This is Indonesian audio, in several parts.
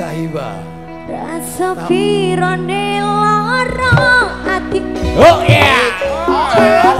sahiba. Rasa pirone loro atiku Oh yeah. Oh.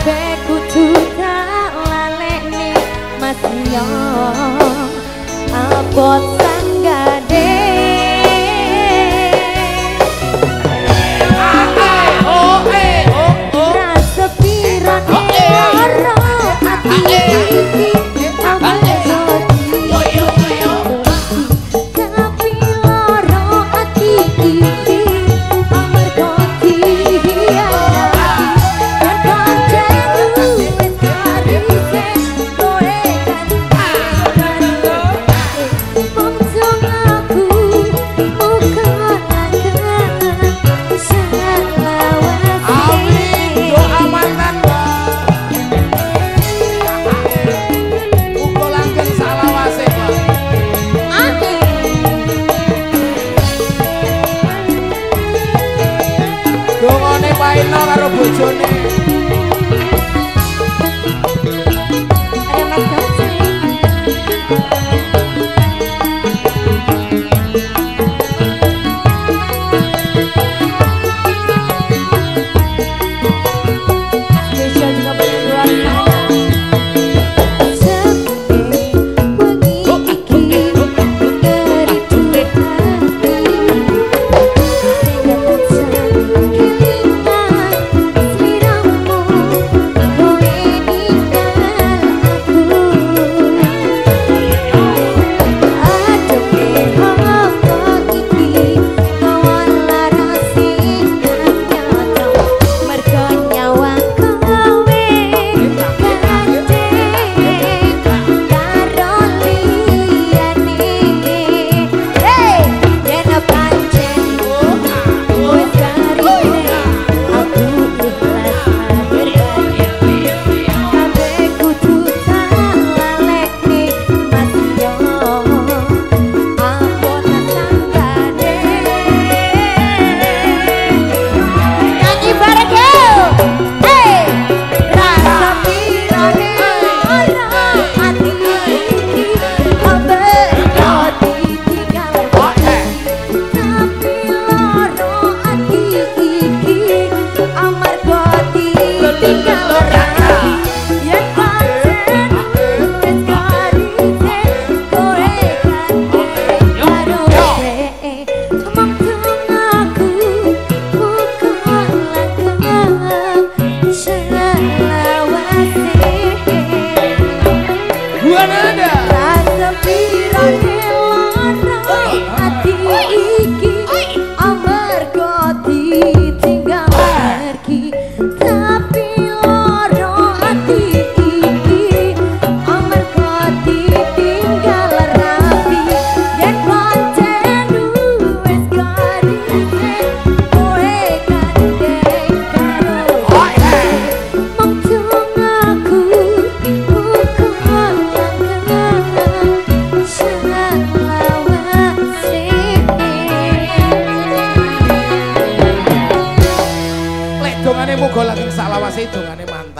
Sampai kudu tak lalek Mas yo apa নানার পেছনে Dongane muga lageng sak lawase dongane mantap.